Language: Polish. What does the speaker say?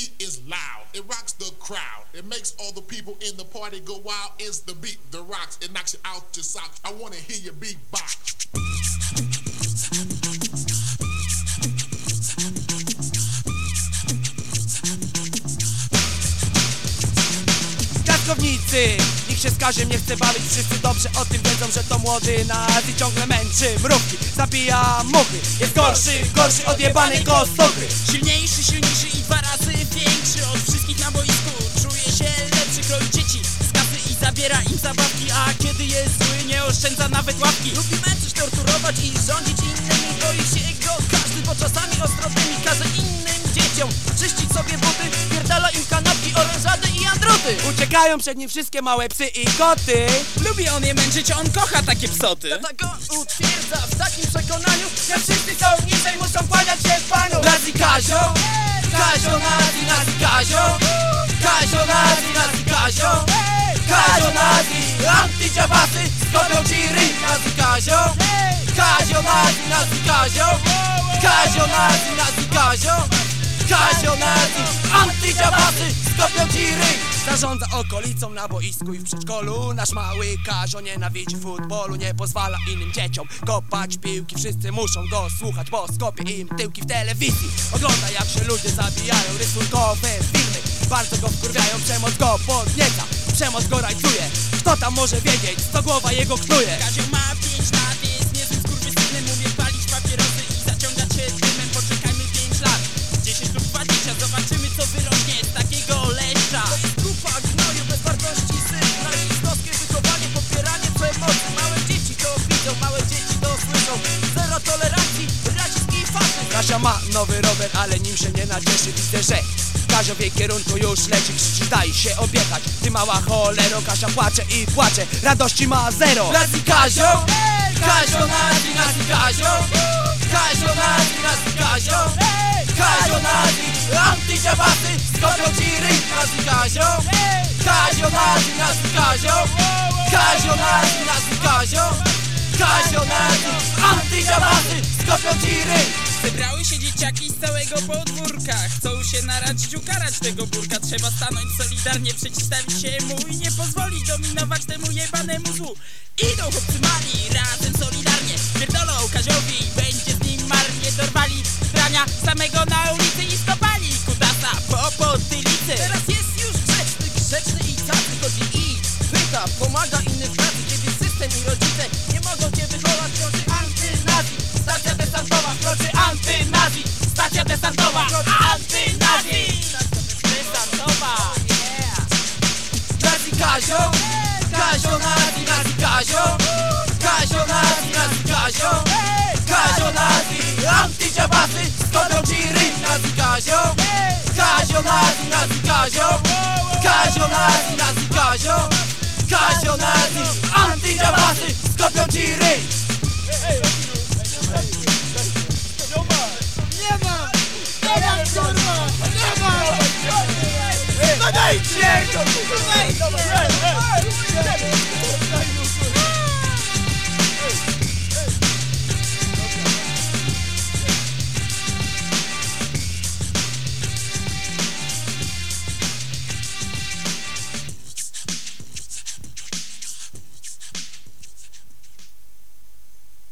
beat is loud. It rocks the crowd. It makes all the people in the party go wild. It's the beat that rocks. It knocks you out your socks. I wanna hear your beat box. Piaskownicy, niech się skaże, mnie chce bawić Wszyscy dobrze o tym wiedzą, że to młody nas I ciągle męczy mrówki, zabija muchy Jest gorszy, gorszy od jebanej kostochy Silniejszy, silniejszy kiedy jest zły, nie oszczędza nawet łapki Lubi męczyć, torturować i rządzić innymi Boi się go każdy, bo czasami ostrotymi każe innym dzieciom. Czyścić sobie buty, pierdala im kanapki, orężady i andruty Uciekają przed nim wszystkie małe psy i koty. Lubi on je męczyć, on kocha takie psoty. Tak on utwierdza w takim przekonaniu Że wszyscy są niżej, muszą kłaniać się panu Nazi Kazio, Kazio Nazi, Nazi Kazio. Kazio Nazi, Nazi Kazio. Kazio Nazi, Kazio Nazi, Nazi Kazio. Kazio Nazi, Nazi Kazio. Kazio Nazi, antydziabasy Skopią ci ryj Zarządza okolicą na boisku i w przedszkolu. Nasz mały Kazio nienawidzi futbolu Nie pozwala innym dzieciom kopać piłki. Wszyscy muszą go słuchać, bo skopie im tyłki w telewizji. Ogląda jak się ludzie zabijają Rysunkowe filmy. Bardzo go wkurwiają Przemoc go podnieca, przemoc go rajcuje. Kto tam może wiedzieć, co głowa jego knuje Kasia ma nowy rower, ale nim się nie nacieszy Widzę, że Kazio w jej kierunku już leci Krzyczy, daj się objechać Ty mała cholero, Kasia płacze i płacze Radości ma zero. Nazi Kazio Kazio nazi, nazi Kazio. Kazio nazi, nazi Kazio. Kazio nazi, antydziabasy Skopią ci ryj, nazi Kazio Kazio nazi, nazi Kazio. Kazio nazi, nazi Kazio. Kazio nazi, antydziabasy Skopią ci ryj Zebrały się dzieciaki z całego podwórka. Chcą się naradzić, ukarać tego burka. Trzeba stanąć solidarnie, przeciwstawić się mu I nie pozwolić dominować temu jebanemu złu. Idą chłopcy mali, razem solidarnie. Pierdolą Kaziowi, będzie z nim marnie. Dorwali brania samego na ulicy i skopali Kutasa po potylicy. Teraz jest już grzeczny, grzeczny i cały chodzi i pyta, pomaga innym Kazio Kazio nazi, antydziabasy Skopią ci ryj, nazi Kazio Kazio nazi, nazi Kazio Kazio nazi, nazi Kazio Kazio nazi, antydziabasy Skopią ci ryj Dajcie!